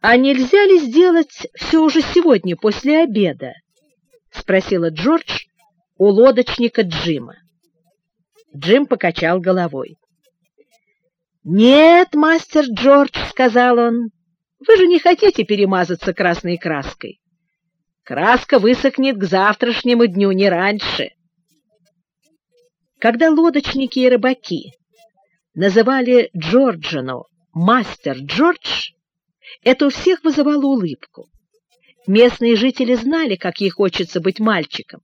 «А нельзя ли сделать все уже сегодня, после обеда?» — спросила Джордж у лодочника Джима. Джим покачал головой. «Нет, мастер Джордж», — сказал он, — «вы же не хотите перемазаться красной краской. Краска высохнет к завтрашнему дню, не раньше». Когда лодочники и рыбаки называли Джорджину «мастер Джордж», это у всех вызывало улыбку. Местные жители знали, как ей хочется быть мальчиком.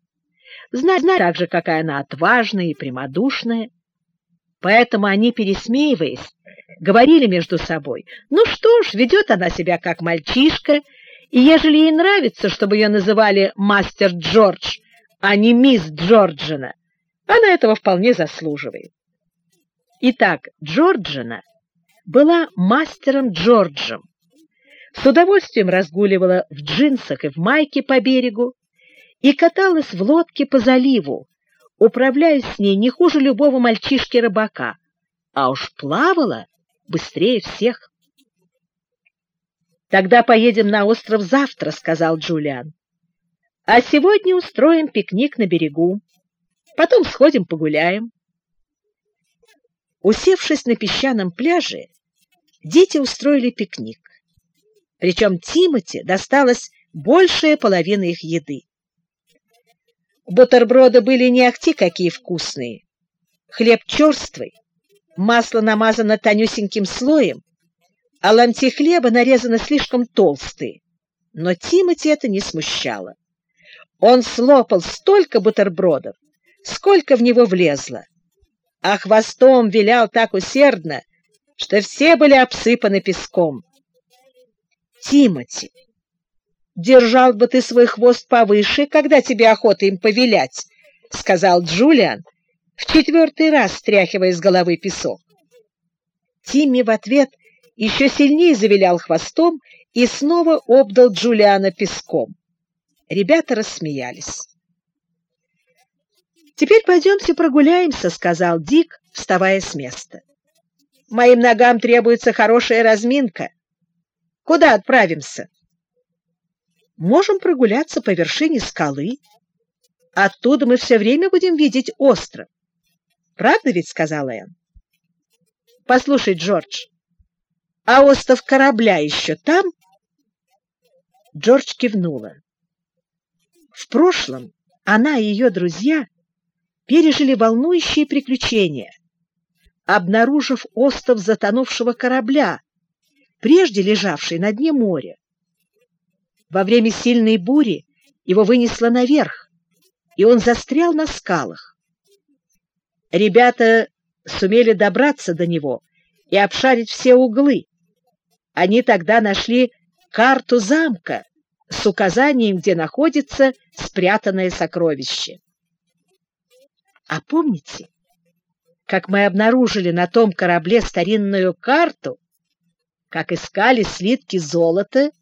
Знали также, какая она отважная и прямодушная. Поэтому они, пересмеиваясь, говорили между собой, ну что ж, ведет она себя как мальчишка, и ежели ей нравится, чтобы ее называли мастер Джордж, а не мисс Джорджина, она этого вполне заслуживает. Итак, Джорджина была мастером Джорджем, с удовольствием разгуливала в джинсах и в майке по берегу и каталась в лодке по заливу, управляясь с ней не хуже любого мальчишки-рыбака, а уж плавала быстрее всех. «Тогда поедем на остров завтра», — сказал Джулиан. «А сегодня устроим пикник на берегу. Потом сходим погуляем». Усевшись на песчаном пляже, дети устроили пикник. Причем Тимати досталась большая половина их еды. Бутерброды были не ахти какие вкусные. Хлеб черствый, масло намазано тонюсеньким слоем, а ломти хлеба нарезаны слишком толстые. Но Тимати это не смущало. Он слопал столько бутербродов, сколько в него влезло, а хвостом вилял так усердно, что все были обсыпаны песком. Тимати, держал бы ты свой хвост повыше, когда тебе охота им повилять, — сказал Джулиан, в четвертый раз стряхивая с головы песок. Тимми в ответ еще сильнее завилял хвостом и снова обдал Джулиана песком. Ребята рассмеялись. «Теперь пойдемте прогуляемся», — сказал Дик, вставая с места. «Моим ногам требуется хорошая разминка». Куда отправимся? Можем прогуляться по вершине скалы. Оттуда мы все время будем видеть остров. Правда ведь, сказала Энн? Послушай, Джордж, а остров корабля еще там? Джордж кивнула. В прошлом она и ее друзья пережили волнующие приключения, обнаружив остров затонувшего корабля, прежде лежавший на дне моря. Во время сильной бури его вынесло наверх, и он застрял на скалах. Ребята сумели добраться до него и обшарить все углы. Они тогда нашли карту замка с указанием, где находится спрятанное сокровище. А помните, как мы обнаружили на том корабле старинную карту, как искали слитки золота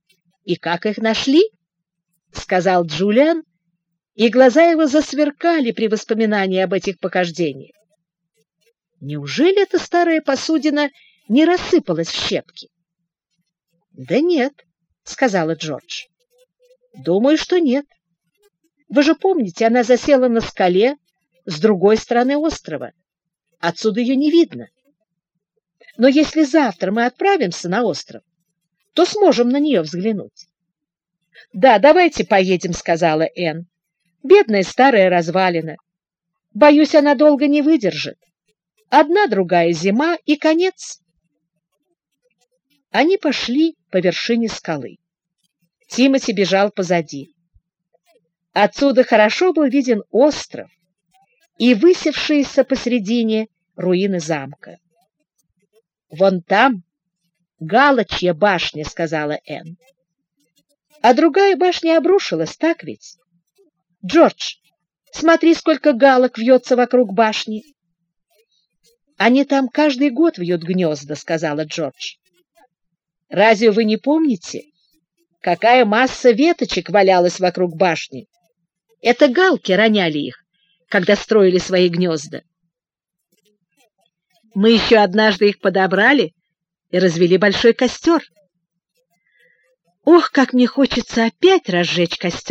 и как их нашли, — сказал Джулиан, и глаза его засверкали при воспоминании об этих похождениях. Неужели эта старая посудина не рассыпалась в щепки? — Да нет, — сказала Джордж. — Думаю, что нет. Вы же помните, она засела на скале с другой стороны острова. Отсюда ее не видно. — но если завтра мы отправимся на остров, то сможем на нее взглянуть. — Да, давайте поедем, — сказала Энн. — Бедная старая развалина. Боюсь, она долго не выдержит. Одна другая зима и конец. Они пошли по вершине скалы. Тимати бежал позади. Отсюда хорошо был виден остров и высевшиеся посредине руины замка. Вон там Галочья башня, сказала Энн. А другая башня обрушилась, так ведь? Джордж, смотри, сколько галок вьется вокруг башни. Они там каждый год вьют гнезда, сказала Джордж. Разве вы не помните, какая масса веточек валялась вокруг башни? Это галки роняли их, когда строили свои гнезда. Мы еще однажды их подобрали и развели большой костер. Ох, как мне хочется опять разжечь костер!